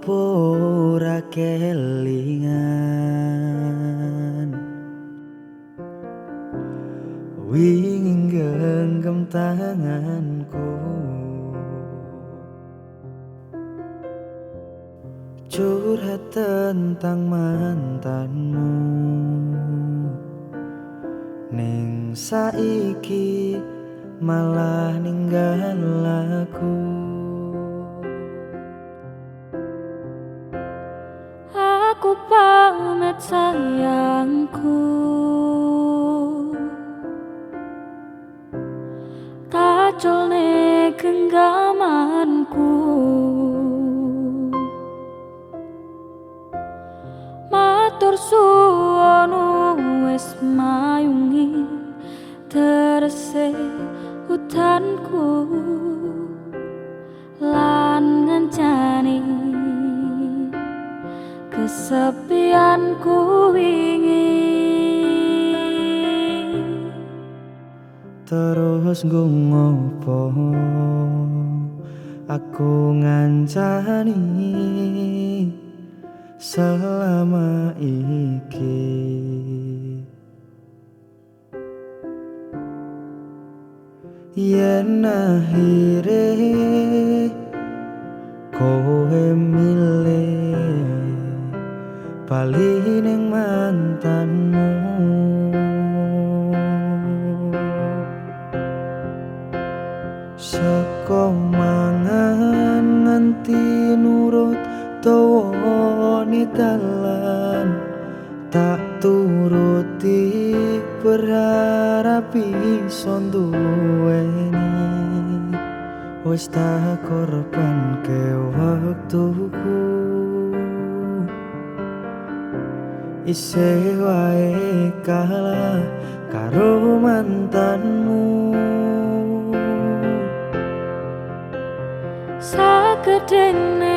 opo ora kelingan? Wingin genggam tanganku. Curhat tentang mantanmu. Ning saiki malah ninggal aku Aku pamit sayangku. Kacol genggamanku. Matur suwonu wis mayungi terse hutanku terus gue ngopo aku ngancani selama iki. Yen akhire kowe milih bali ning mantanmu nurut tawone dalan tak turuti berharap iso duweni wis tak korban ke waktuku isih wae kalah karo mantanmu. Sagedene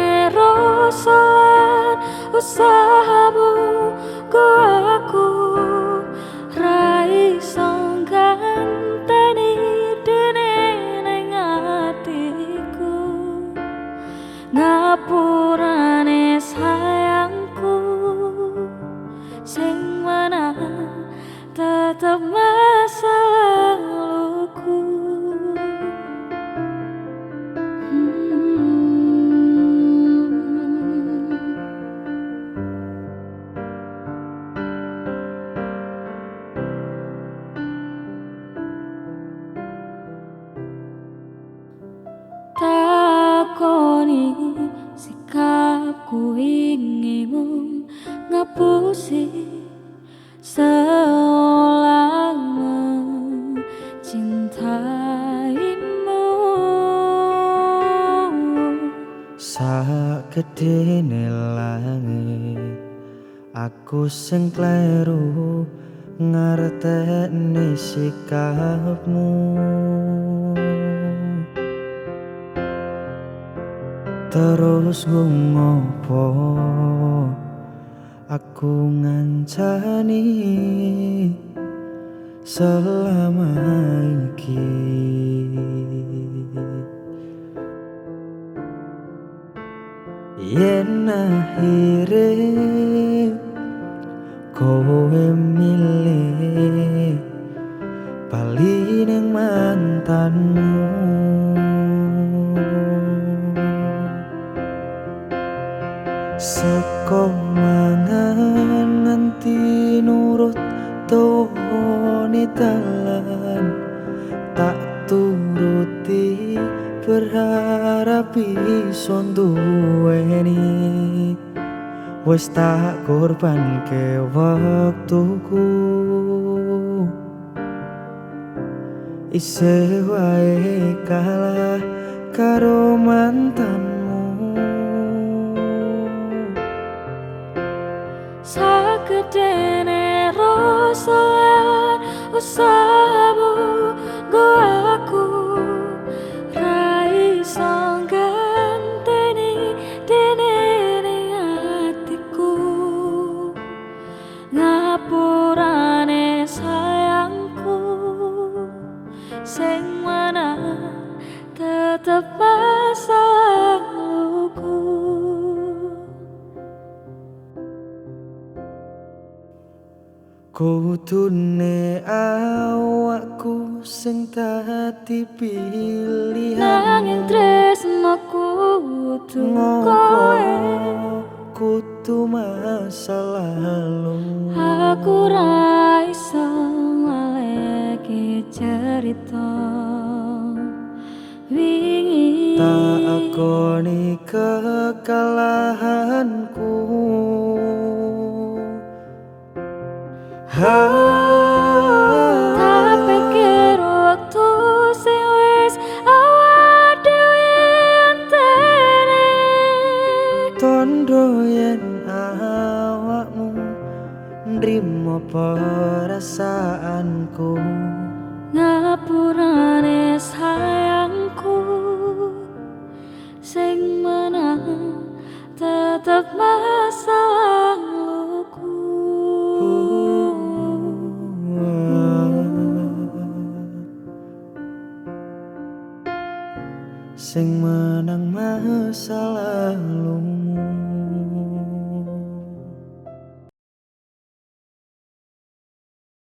rosan usahamu ku aku Rai songganteni dene neng atiku. Ngapurane sayangku Sing mana tetep sikapku ingimu ngapusi seolah mencintaimu Sakedene langit Aku sing kleru ngerteni sikapmu Terus ngopo Aku ngancani selama iki. Yen akhire kowe milih bali ning mantanmu tawone dalan tak turuti berharap iso duweni wis tak korban ke waktuku. Isih wae kalah karo mantanmu. Sagedene rasa usahamu go aku Rai songganteni dene ning atiku Ngapurane sayangku Sing mana tetep masalahku Kudune awakku sing dadi pilihan. Nanging tresnoku kudu kowe kudu masa lalu Aku ra iso ngaleki cerita. Wingi. Tak akoni kekalahanku nrimo perasaanku. Ngapurane sayangku sing menang tetep masa laluku sing menang masa lalumu